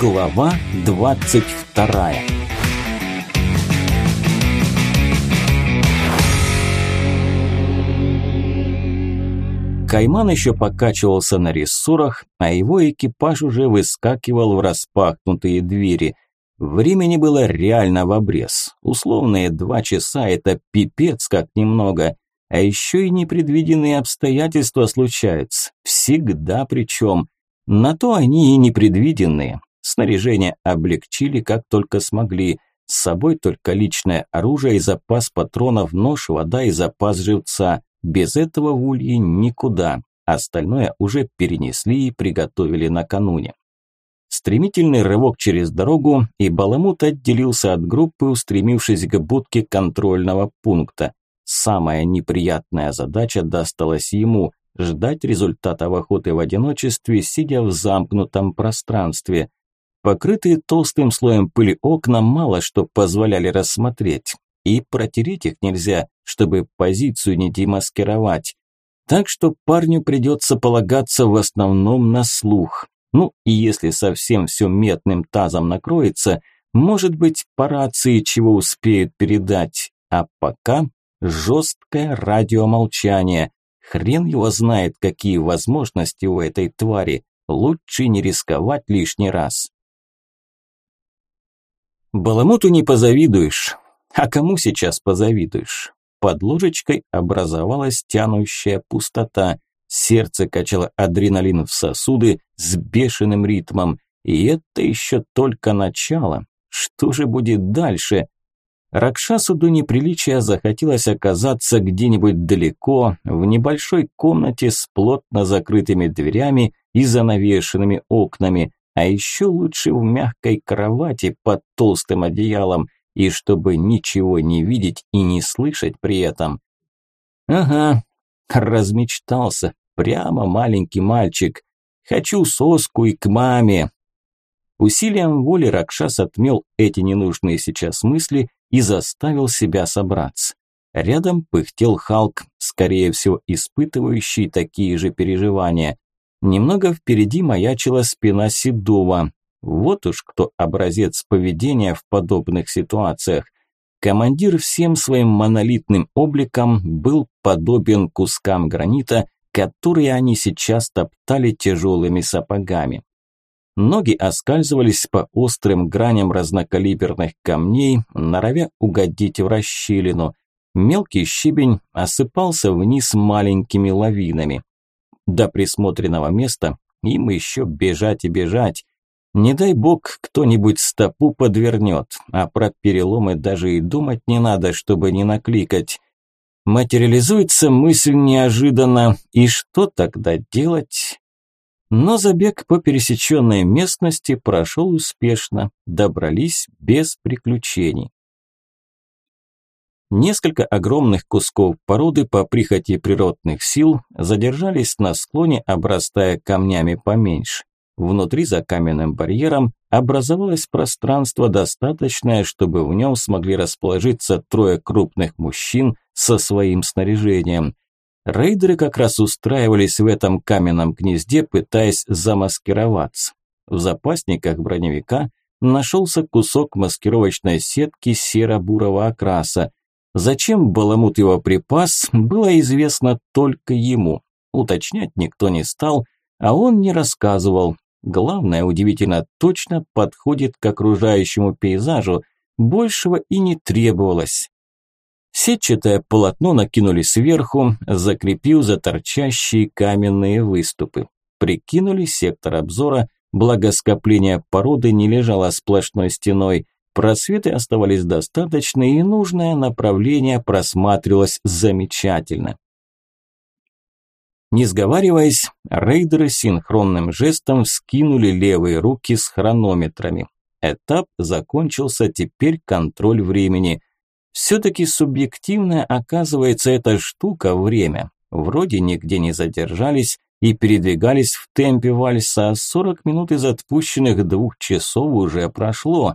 Глава 22 Кайман еще покачивался на рессорах, а его экипаж уже выскакивал в распахнутые двери. Времени было реально в обрез. Условные два часа – это пипец как немного. А еще и непредвиденные обстоятельства случаются. Всегда причем. На то они и непредвиденные. Снаряжение облегчили как только смогли. С собой только личное оружие и запас патронов, нож, вода и запас живца. Без этого в улье никуда. Остальное уже перенесли и приготовили накануне. Стремительный рывок через дорогу, и Баламут отделился от группы, устремившись к будке контрольного пункта. Самая неприятная задача досталась ему – ждать результатов охоты в одиночестве, сидя в замкнутом пространстве. Покрытые толстым слоем пыли окна мало что позволяли рассмотреть, и протереть их нельзя, чтобы позицию не демаскировать. Так что парню придется полагаться в основном на слух. Ну и если совсем все метным тазом накроется, может быть по рации чего успеют передать. А пока жесткое радиомолчание. Хрен его знает, какие возможности у этой твари. Лучше не рисковать лишний раз. Баламуту не позавидуешь. А кому сейчас позавидуешь? Под ложечкой образовалась тянущая пустота. Сердце качало адреналин в сосуды с бешеным ритмом. И это еще только начало. Что же будет дальше? Ракшасу до неприличия захотелось оказаться где-нибудь далеко, в небольшой комнате с плотно закрытыми дверями и занавешенными окнами, а еще лучше в мягкой кровати под толстым одеялом, и чтобы ничего не видеть и не слышать при этом. Ага, размечтался, прямо маленький мальчик. Хочу соску и к маме. Усилием воли Ракшас отмел эти ненужные сейчас мысли и заставил себя собраться. Рядом пыхтел Халк, скорее всего, испытывающий такие же переживания. Немного впереди маячила спина Седова. Вот уж кто образец поведения в подобных ситуациях. Командир всем своим монолитным обликом был подобен кускам гранита, которые они сейчас топтали тяжелыми сапогами. Ноги оскальзывались по острым граням разнокалиберных камней, норовя угодить в расщелину. Мелкий щебень осыпался вниз маленькими лавинами. До присмотренного места им еще бежать и бежать. Не дай бог, кто-нибудь стопу подвернет, а про переломы даже и думать не надо, чтобы не накликать. Материализуется мысль неожиданно, и что тогда делать? Но забег по пересеченной местности прошел успешно, добрались без приключений. Несколько огромных кусков породы по прихоти природных сил задержались на склоне, обрастая камнями поменьше. Внутри за каменным барьером образовалось пространство достаточное, чтобы в нем смогли расположиться трое крупных мужчин со своим снаряжением. Рейдеры как раз устраивались в этом каменном гнезде, пытаясь замаскироваться. В запасниках броневика нашелся кусок маскировочной сетки серо-бурого окраса. Зачем Баламут его припас, было известно только ему. Уточнять никто не стал, а он не рассказывал. Главное, удивительно точно подходит к окружающему пейзажу, большего и не требовалось. Сетчатое полотно накинули сверху, закрепив за торчащие каменные выступы. Прикинули сектор обзора, благо скопление породы не лежало сплошной стеной, просветы оставались достаточно и нужное направление просматривалось замечательно. Не сговариваясь, рейдеры синхронным жестом скинули левые руки с хронометрами. Этап закончился, теперь контроль времени – все-таки субъективная оказывается эта штука время. Вроде нигде не задержались и передвигались в темпе вальса, а 40 минут из отпущенных двух часов уже прошло.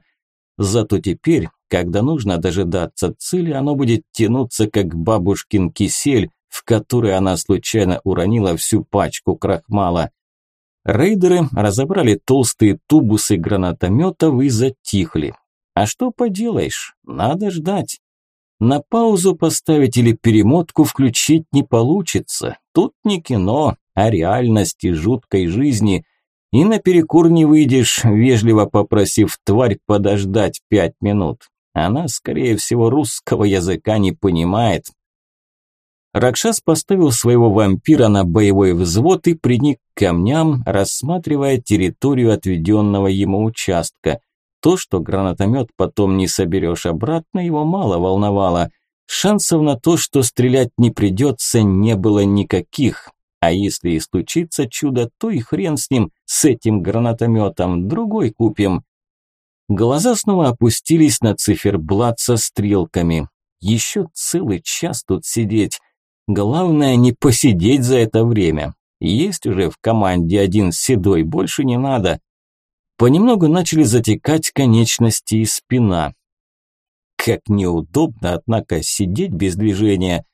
Зато теперь, когда нужно дожидаться цели, оно будет тянуться как бабушкин кисель, в который она случайно уронила всю пачку крахмала. Рейдеры разобрали толстые тубусы гранатометов и затихли. А что поделаешь, надо ждать. На паузу поставить или перемотку включить не получится. Тут не кино, а реальность и жуткой жизни. И наперекур не выйдешь, вежливо попросив тварь подождать пять минут. Она, скорее всего, русского языка не понимает, Ракшас поставил своего вампира на боевой взвод и приник к камням, рассматривая территорию отведенного ему участка. То, что гранатомет потом не соберешь обратно, его мало волновало. Шансов на то, что стрелять не придется, не было никаких. А если и случится чудо, то и хрен с ним, с этим гранатометом, другой купим. Глаза снова опустились на циферблат со стрелками. Еще целый час тут сидеть. Главное не посидеть за это время. Есть уже в команде один седой, больше не надо. Понемногу начали затекать конечности и спина. Как неудобно, однако, сидеть без движения.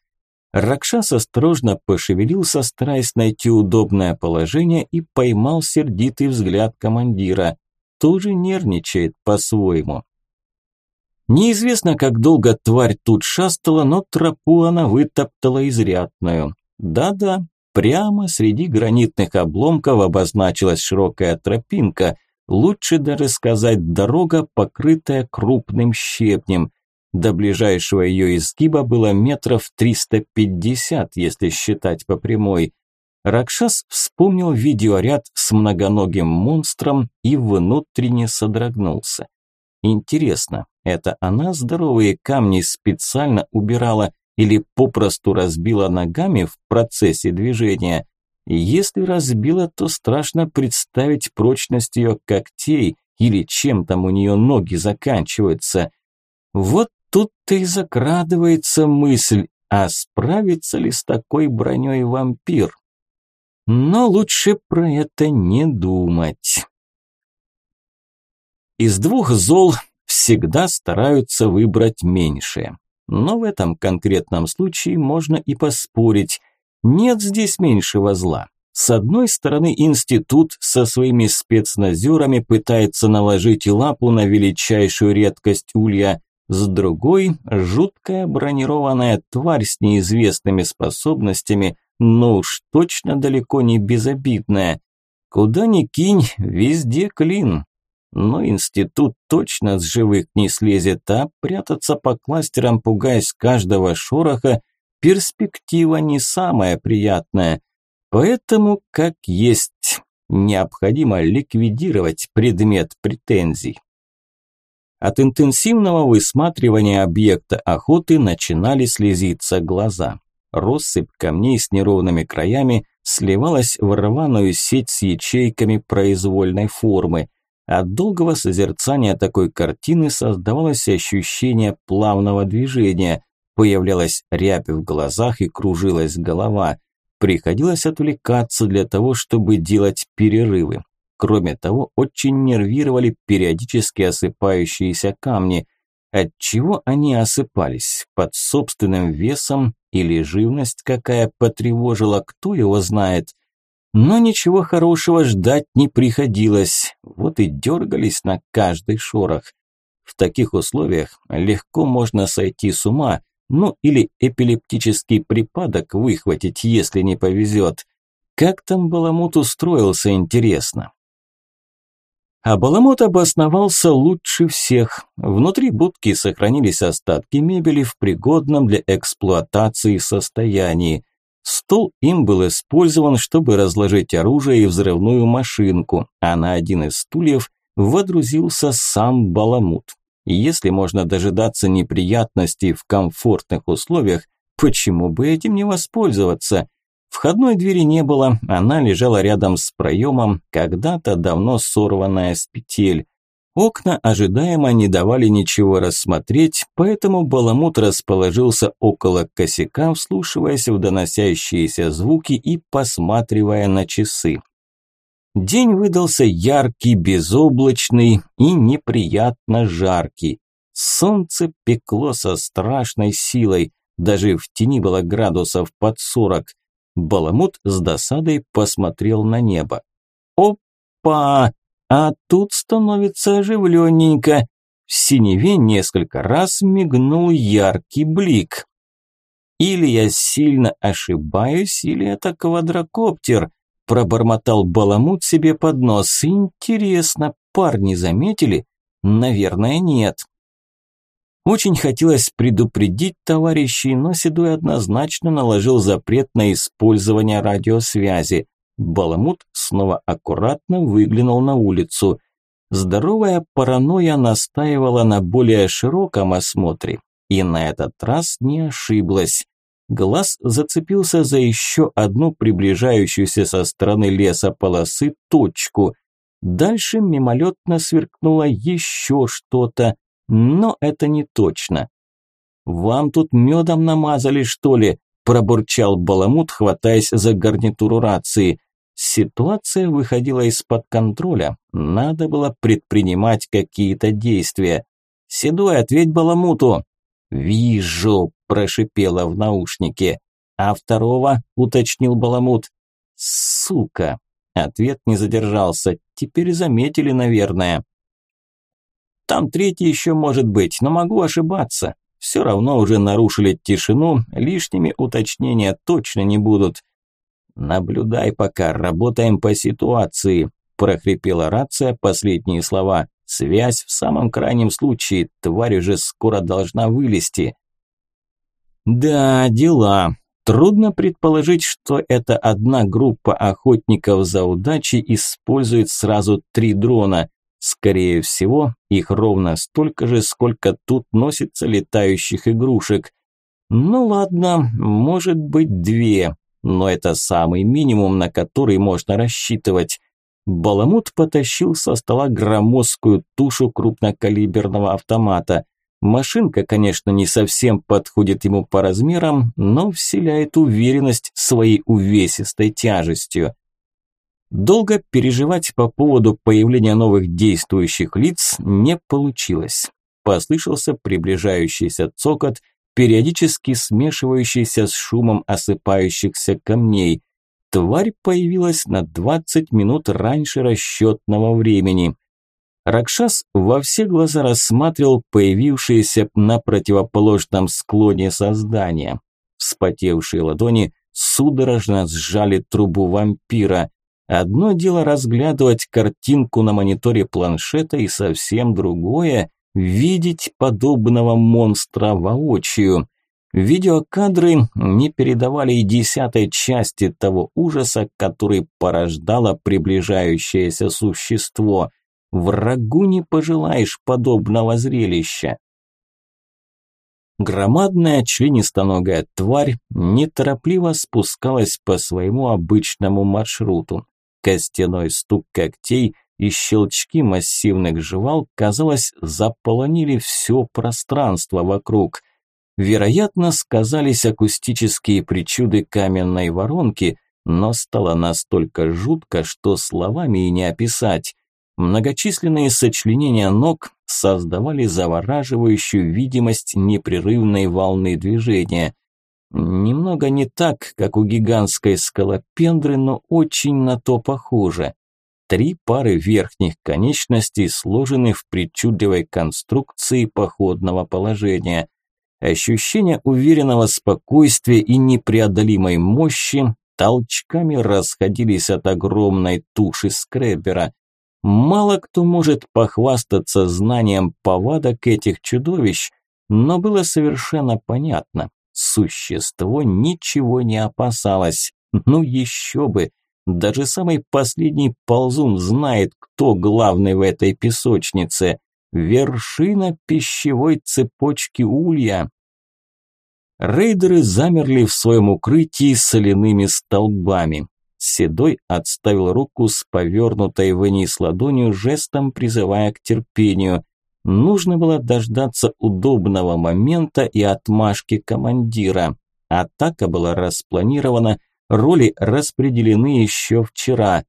Ракшас осторожно пошевелился, стараясь найти удобное положение и поймал сердитый взгляд командира. Тоже нервничает по-своему. Неизвестно, как долго тварь тут шастала, но тропу она вытоптала изрядную. Да-да, прямо среди гранитных обломков обозначилась широкая тропинка, лучше даже сказать дорога, покрытая крупным щебнем. До ближайшего ее изгиба было метров 350, если считать по прямой. Ракшас вспомнил видеоряд с многоногим монстром и внутренне содрогнулся. Интересно, это она здоровые камни специально убирала или попросту разбила ногами в процессе движения? Если разбила, то страшно представить прочность ее когтей или чем там у нее ноги заканчиваются. Вот тут-то и закрадывается мысль, а справится ли с такой броней вампир? Но лучше про это не думать. Из двух зол всегда стараются выбрать меньшее. Но в этом конкретном случае можно и поспорить. Нет здесь меньшего зла. С одной стороны, институт со своими спецназерами пытается наложить лапу на величайшую редкость улья, с другой – жуткая бронированная тварь с неизвестными способностями, но уж точно далеко не безобидная. Куда ни кинь, везде клин. Но институт точно с живых не слезет, а прятаться по кластерам, пугаясь каждого шороха, перспектива не самая приятная. Поэтому, как есть, необходимо ликвидировать предмет претензий. От интенсивного высматривания объекта охоты начинали слезиться глаза. Россыпь камней с неровными краями сливалась в рваную сеть с ячейками произвольной формы – от долгого созерцания такой картины создавалось ощущение плавного движения, появлялась рябь в глазах и кружилась голова. Приходилось отвлекаться для того, чтобы делать перерывы. Кроме того, очень нервировали периодически осыпающиеся камни. От чего они осыпались? Под собственным весом или живность какая потревожила, кто его знает? Но ничего хорошего ждать не приходилось, вот и дергались на каждый шорох. В таких условиях легко можно сойти с ума, ну или эпилептический припадок выхватить, если не повезет. Как там Баламут устроился, интересно. А Баламут обосновался лучше всех. Внутри будки сохранились остатки мебели в пригодном для эксплуатации состоянии. Стол им был использован, чтобы разложить оружие и взрывную машинку, а на один из стульев водрузился сам Баламут. Если можно дожидаться неприятностей в комфортных условиях, почему бы этим не воспользоваться? Входной двери не было, она лежала рядом с проемом, когда-то давно сорванная с петель. Окна ожидаемо не давали ничего рассмотреть, поэтому Баламут расположился около косяка, вслушиваясь в доносящиеся звуки и посматривая на часы. День выдался яркий, безоблачный и неприятно жаркий. Солнце пекло со страшной силой, даже в тени было градусов под сорок. Баламут с досадой посмотрел на небо. Опа! А тут становится оживленненько. В синеве несколько раз мигнул яркий блик. Или я сильно ошибаюсь, или это квадрокоптер, пробормотал Баламут себе под нос. Интересно, парни заметили? Наверное, нет. Очень хотелось предупредить товарищей, но Седой однозначно наложил запрет на использование радиосвязи. Баламут снова аккуратно выглянул на улицу. Здоровая паранойя настаивала на более широком осмотре, и на этот раз не ошиблась. Глаз зацепился за еще одну приближающуюся со стороны леса полосы точку. Дальше мимолетно сверкнуло еще что-то, но это не точно. «Вам тут медом намазали, что ли?» – пробурчал Баламут, хватаясь за гарнитуру рации. Ситуация выходила из-под контроля, надо было предпринимать какие-то действия. «Седой, ответь Баламуту!» «Вижу!» – прошипела в наушнике. «А второго?» – уточнил Баламут. «Сука!» – ответ не задержался. «Теперь заметили, наверное». «Там третий еще может быть, но могу ошибаться. Все равно уже нарушили тишину, лишними уточнения точно не будут». «Наблюдай пока, работаем по ситуации», – прохрипела рация последние слова. Связь в самом крайнем случае, тварь уже скоро должна вылезти. Да, дела. Трудно предположить, что эта одна группа охотников за удачей использует сразу три дрона. Скорее всего, их ровно столько же, сколько тут носится летающих игрушек. Ну ладно, может быть две, но это самый минимум, на который можно рассчитывать. Баламут потащил со стола громоздкую тушу крупнокалиберного автомата. Машинка, конечно, не совсем подходит ему по размерам, но вселяет уверенность своей увесистой тяжестью. Долго переживать по поводу появления новых действующих лиц не получилось. Послышался приближающийся цокот, периодически смешивающийся с шумом осыпающихся камней. Тварь появилась на 20 минут раньше расчетного времени. Ракшас во все глаза рассматривал появившееся на противоположном склоне создания. Вспотевшие ладони судорожно сжали трубу вампира. Одно дело разглядывать картинку на мониторе планшета и совсем другое – видеть подобного монстра воочию. Видеокадры не передавали и десятой части того ужаса, который порождало приближающееся существо. Врагу не пожелаешь подобного зрелища. Громадная членистоногая тварь неторопливо спускалась по своему обычному маршруту. Костяной стук когтей и щелчки массивных жевал, казалось, заполонили все пространство вокруг – Вероятно, сказались акустические причуды каменной воронки, но стало настолько жутко, что словами и не описать. Многочисленные сочленения ног создавали завораживающую видимость непрерывной волны движения. Немного не так, как у гигантской скалопендры, но очень на то похоже. Три пары верхних конечностей сложены в причудливой конструкции походного положения – Ощущение уверенного спокойствия и непреодолимой мощи толчками расходились от огромной туши скребера. Мало кто может похвастаться знанием повадок этих чудовищ, но было совершенно понятно. Существо ничего не опасалось. Ну еще бы! Даже самый последний ползун знает, кто главный в этой песочнице. Вершина пищевой цепочки улья. Рейдеры замерли в своем укрытии соляными столбами. Седой отставил руку с повернутой вниз ладонью, жестом призывая к терпению. Нужно было дождаться удобного момента и отмашки командира. Атака была распланирована, роли распределены еще вчера.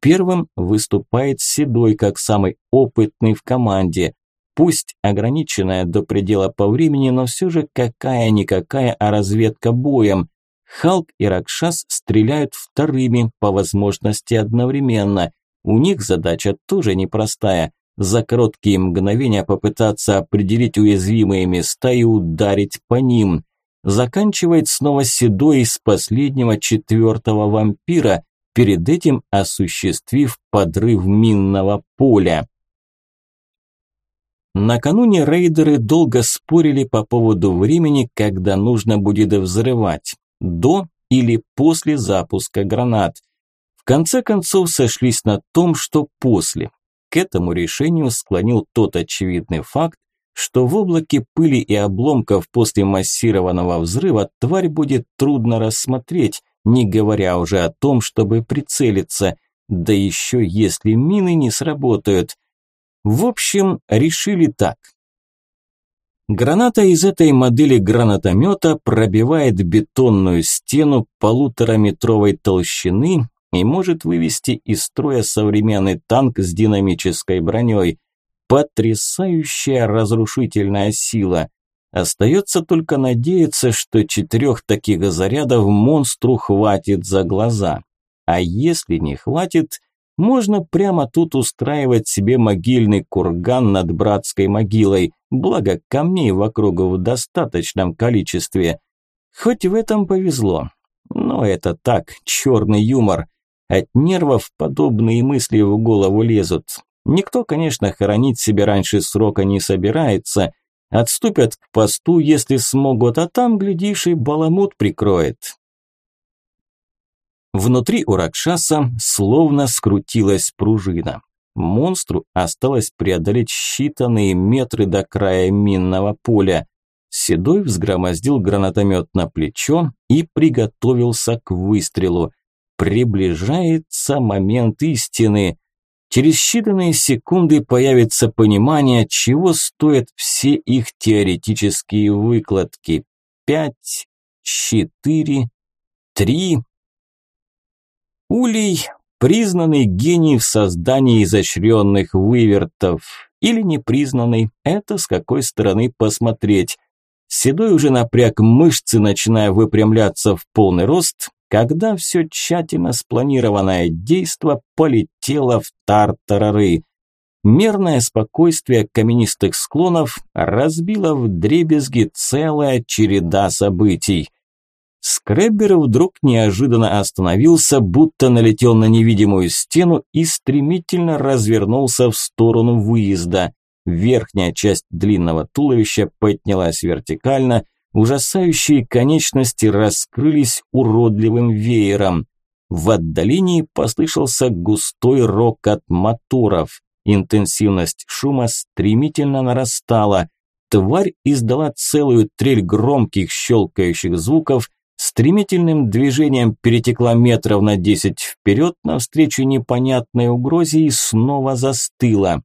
Первым выступает Седой как самый опытный в команде. Пусть ограниченная до предела по времени, но все же какая-никакая, а разведка боем. Халк и Ракшас стреляют вторыми, по возможности одновременно. У них задача тоже непростая – за короткие мгновения попытаться определить уязвимые места и ударить по ним. Заканчивает снова седой из последнего четвертого вампира, перед этим осуществив подрыв минного поля. Накануне рейдеры долго спорили по поводу времени, когда нужно будет взрывать – до или после запуска гранат. В конце концов сошлись на том, что после. К этому решению склонил тот очевидный факт, что в облаке пыли и обломков после массированного взрыва тварь будет трудно рассмотреть, не говоря уже о том, чтобы прицелиться, да еще если мины не сработают. В общем, решили так. Граната из этой модели гранатомета пробивает бетонную стену полутораметровой толщины и может вывести из строя современный танк с динамической броней. Потрясающая разрушительная сила. Остается только надеяться, что четырех таких зарядов монстру хватит за глаза. А если не хватит, можно прямо тут устраивать себе могильный курган над братской могилой, благо камней вокруг в достаточном количестве. Хоть в этом повезло. Но это так, черный юмор. От нервов подобные мысли в голову лезут. Никто, конечно, хоронить себя раньше срока не собирается. Отступят к посту, если смогут, а там, глядишь, и баламут прикроет. Внутри у Ракшаса словно скрутилась пружина. Монстру осталось преодолеть считанные метры до края минного поля. Седой взгромоздил гранатомет на плечо и приготовился к выстрелу. Приближается момент истины. Через считанные секунды появится понимание, чего стоят все их теоретические выкладки. Пять, четыре, три. Улей – признанный гений в создании изощренных вывертов. Или непризнанный, это с какой стороны посмотреть. Седой уже напряг мышцы, начиная выпрямляться в полный рост, когда все тщательно спланированное действо полетело в тартарары. Мерное спокойствие каменистых склонов разбило в дребезги целая череда событий. Скреббер вдруг неожиданно остановился, будто налетел на невидимую стену и стремительно развернулся в сторону выезда. Верхняя часть длинного туловища поднялась вертикально, Ужасающие конечности раскрылись уродливым веером. В отдалении послышался густой рокот моторов. Интенсивность шума стремительно нарастала. Тварь издала целую трель громких щелкающих звуков, стремительным движением перетекла метров на десять вперед навстречу непонятной угрозе и снова застыла.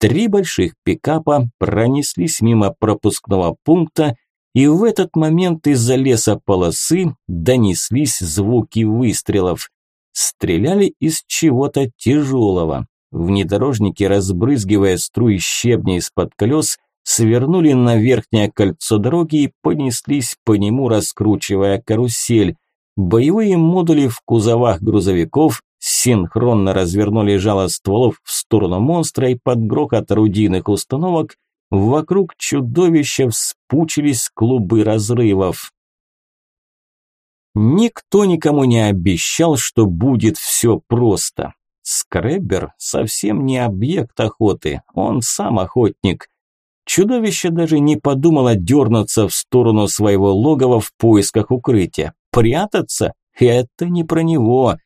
Три больших пикапа пронеслись мимо пропускного пункта и в этот момент из-за леса полосы донеслись звуки выстрелов. Стреляли из чего-то тяжелого. Внедорожники, разбрызгивая струи щебня из-под колес, свернули на верхнее кольцо дороги и понеслись по нему, раскручивая карусель. Боевые модули в кузовах грузовиков синхронно развернули жало стволов в сторону монстра и под грохот орудийных установок Вокруг чудовища вспучились клубы разрывов. Никто никому не обещал, что будет все просто. Скреббер совсем не объект охоты, он сам охотник. Чудовище даже не подумало дернуться в сторону своего логова в поисках укрытия. Прятаться? Это не про него.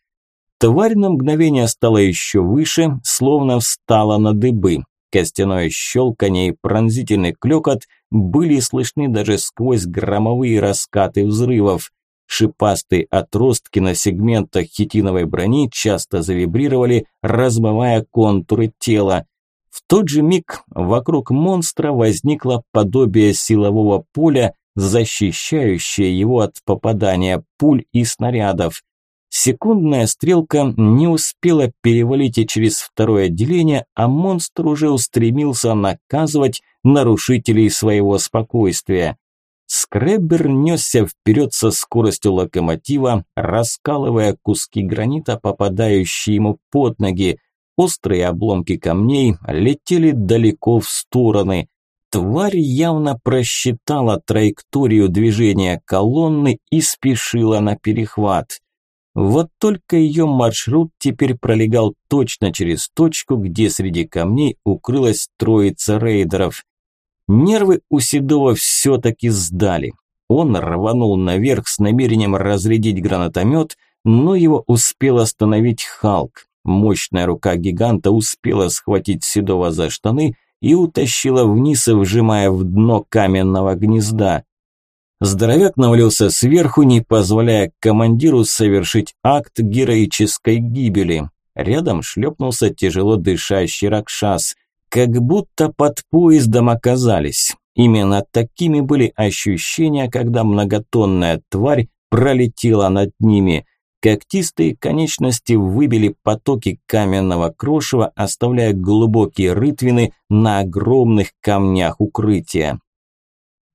Тварь на мгновение стала еще выше, словно встала на дыбы. Костяное щелканье и пронзительный клёкот были слышны даже сквозь громовые раскаты взрывов. Шипастые отростки на сегментах хитиновой брони часто завибрировали, размывая контуры тела. В тот же миг вокруг монстра возникло подобие силового поля, защищающее его от попадания пуль и снарядов. Секундная стрелка не успела перевалить и через второе отделение, а монстр уже устремился наказывать нарушителей своего спокойствия. Скреббер несся вперед со скоростью локомотива, раскалывая куски гранита, попадающие ему под ноги. Острые обломки камней летели далеко в стороны. Тварь явно просчитала траекторию движения колонны и спешила на перехват. Вот только ее маршрут теперь пролегал точно через точку, где среди камней укрылась троица рейдеров. Нервы у Седова все-таки сдали. Он рванул наверх с намерением разрядить гранатомет, но его успел остановить Халк. Мощная рука гиганта успела схватить Седова за штаны и утащила вниз, вжимая в дно каменного гнезда. Здоровяк навалился сверху, не позволяя командиру совершить акт героической гибели. Рядом шлепнулся тяжело дышащий Ракшас. Как будто под поездом оказались. Именно такими были ощущения, когда многотонная тварь пролетела над ними. Когтистые конечности выбили потоки каменного крошева, оставляя глубокие рытвины на огромных камнях укрытия.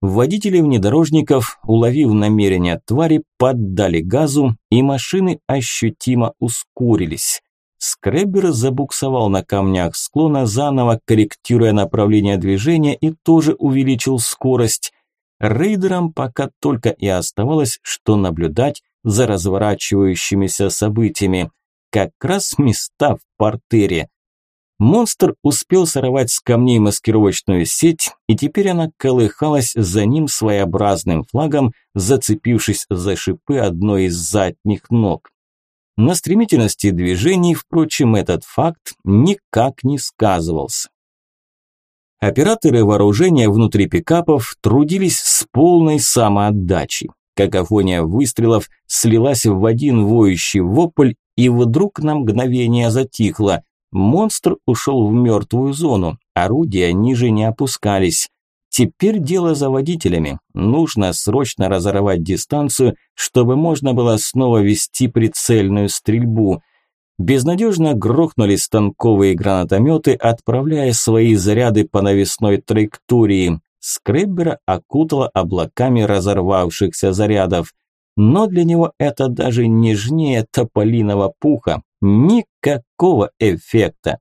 Водители внедорожников, уловив намерения твари, поддали газу, и машины ощутимо ускорились. Скреббер забуксовал на камнях склона, заново корректируя направление движения и тоже увеличил скорость. Рейдерам пока только и оставалось, что наблюдать за разворачивающимися событиями. Как раз места в портере. Монстр успел сорвать с камней маскировочную сеть, и теперь она колыхалась за ним своеобразным флагом, зацепившись за шипы одной из задних ног. На стремительности движений, впрочем, этот факт никак не сказывался. Операторы вооружения внутри пикапов трудились с полной самоотдачей. Какофония выстрелов слилась в один воющий вопль, и вдруг на мгновение затихло – Монстр ушел в мертвую зону, орудия ниже не опускались. Теперь дело за водителями. Нужно срочно разорвать дистанцию, чтобы можно было снова вести прицельную стрельбу. Безнадежно грохнули станковые гранатометы, отправляя свои заряды по навесной траектории. Скреббера окутало облаками разорвавшихся зарядов. Но для него это даже нежнее тополиного пуха, Никакого эффекта.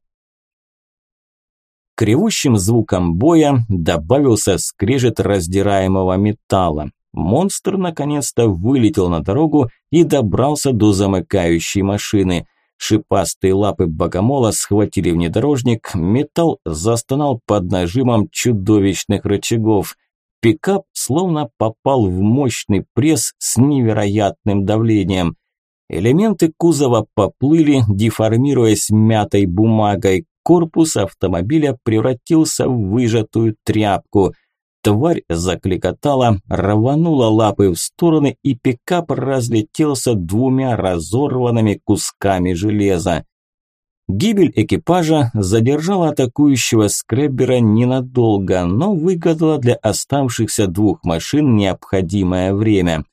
К звукам боя добавился скрежет раздираемого металла. Монстр наконец-то вылетел на дорогу и добрался до замыкающей машины. Шипастые лапы богомола схватили внедорожник, металл застонал под нажимом чудовищных рычагов. Пикап словно попал в мощный пресс с невероятным давлением. Элементы кузова поплыли, деформируясь мятой бумагой. Корпус автомобиля превратился в выжатую тряпку. Тварь закликотала, рванула лапы в стороны, и пикап разлетелся двумя разорванными кусками железа. Гибель экипажа задержала атакующего скреббера ненадолго, но выгодала для оставшихся двух машин необходимое время.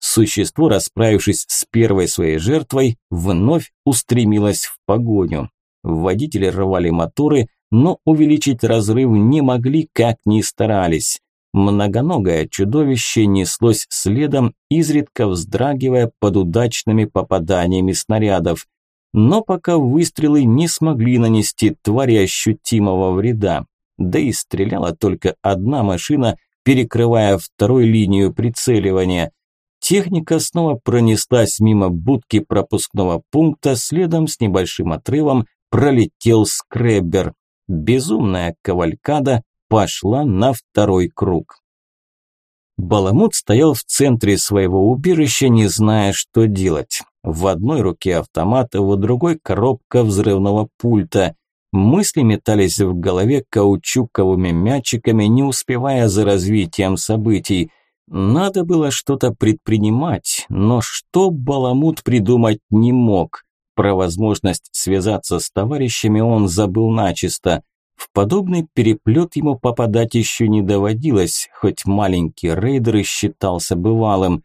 Существо, расправившись с первой своей жертвой, вновь устремилось в погоню. Водители рвали моторы, но увеличить разрыв не могли, как ни старались. Многоногое чудовище неслось следом, изредка вздрагивая под удачными попаданиями снарядов. Но пока выстрелы не смогли нанести твари ощутимого вреда. Да и стреляла только одна машина, перекрывая второй линию прицеливания. Техника снова пронеслась мимо будки пропускного пункта, следом с небольшим отрывом пролетел скреббер. Безумная кавалькада пошла на второй круг. Баламут стоял в центре своего убежища, не зная, что делать. В одной руке автомат, в другой коробка взрывного пульта. Мысли метались в голове каучуковыми мячиками, не успевая за развитием событий. Надо было что-то предпринимать, но что Баламут придумать не мог. Про возможность связаться с товарищами он забыл начисто. В подобный переплет ему попадать еще не доводилось, хоть маленький рейдер и считался бывалым.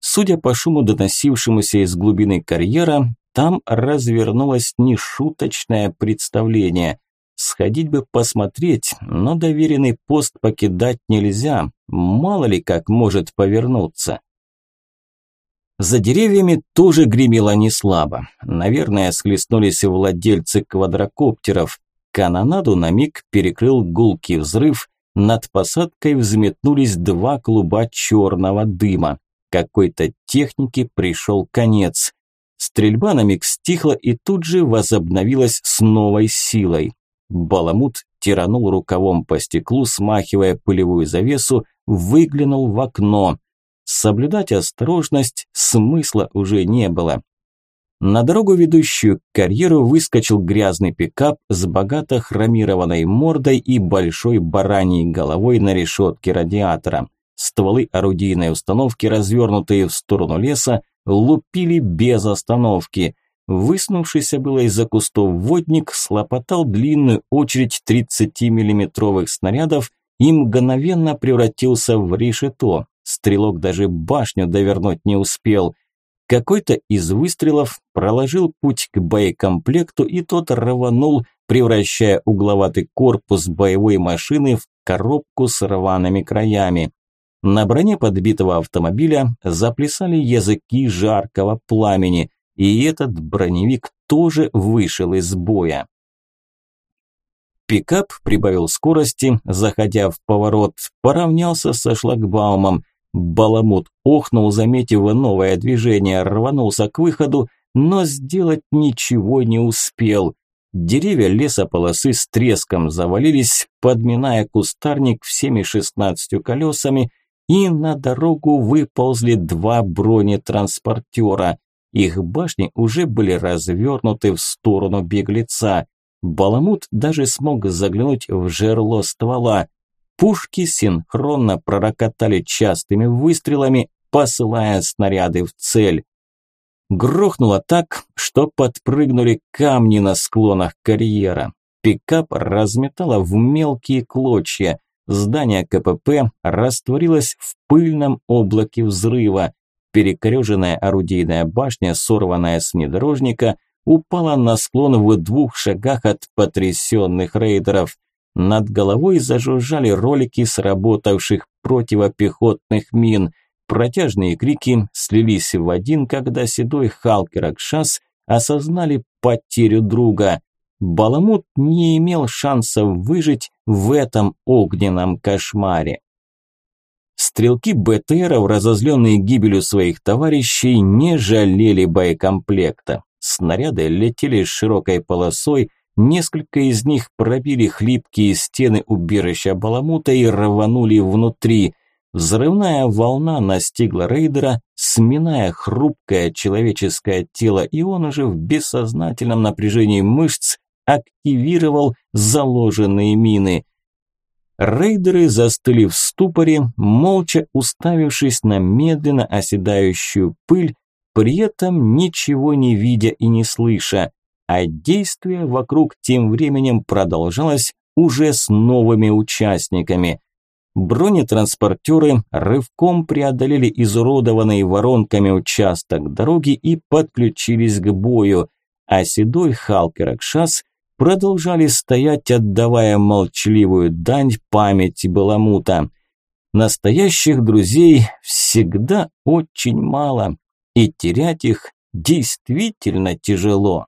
Судя по шуму, доносившемуся из глубины карьера, там развернулось нешуточное представление. Сходить бы посмотреть, но доверенный пост покидать нельзя, мало ли как может повернуться. За деревьями тоже гремело неслабо. Наверное, схлестнулись владельцы квадрокоптеров. Канонаду на миг перекрыл гулкий взрыв. Над посадкой взметнулись два клуба черного дыма. Какой-то технике пришел конец. Стрельба на миг стихла и тут же возобновилась с новой силой. Баламут тиранул рукавом по стеклу, смахивая пылевую завесу, выглянул в окно. Соблюдать осторожность смысла уже не было. На дорогу, ведущую к карьеру, выскочил грязный пикап с богато хромированной мордой и большой бараньей головой на решетке радиатора. Стволы орудийной установки, развернутые в сторону леса, лупили без остановки. Выснувшийся было из-за кустов водник слопотал длинную очередь 30-миллиметровых снарядов и мгновенно превратился в решето. Стрелок даже башню довернуть не успел. Какой-то из выстрелов проложил путь к боекомплекту, и тот рванул, превращая угловатый корпус боевой машины в коробку с рваными краями. На броне подбитого автомобиля заплясали языки жаркого пламени, и этот броневик тоже вышел из боя. Пикап прибавил скорости, заходя в поворот, поравнялся со шлагбаумом. Баламут охнул, заметив новое движение, рванулся к выходу, но сделать ничего не успел. Деревья лесополосы с треском завалились, подминая кустарник всеми шестнадцатью колесами, и на дорогу выползли два бронетранспортера. Их башни уже были развернуты в сторону беглеца. Баламут даже смог заглянуть в жерло ствола. Пушки синхронно пророкотали частыми выстрелами, посылая снаряды в цель. Грохнуло так, что подпрыгнули камни на склонах карьера. Пикап разметало в мелкие клочья. Здание КПП растворилось в пыльном облаке взрыва. Перекореженная орудийная башня, сорванная с внедорожника, упала на склон в двух шагах от потрясенных рейдеров. Над головой зажужжали ролики сработавших противопехотных мин. Протяжные крики слились в один, когда седой Халк и осознали потерю друга. Баламут не имел шансов выжить в этом огненном кошмаре. Стрелки БТРов, разозленные гибелью своих товарищей, не жалели боекомплекта. Снаряды летели широкой полосой, несколько из них пробили хлипкие стены убежища Баламута и рванули внутри. Взрывная волна настигла рейдера, сминая хрупкое человеческое тело, и он уже в бессознательном напряжении мышц активировал заложенные мины. Рейдеры застыли в ступоре, молча уставившись на медленно оседающую пыль, при этом ничего не видя и не слыша, а действие вокруг тем временем продолжалось уже с новыми участниками. Бронетранспортеры рывком преодолели изуродованный воронками участок дороги и подключились к бою, а седой Халк и Ракшас продолжали стоять, отдавая молчаливую дань памяти Баламута. Настоящих друзей всегда очень мало, и терять их действительно тяжело.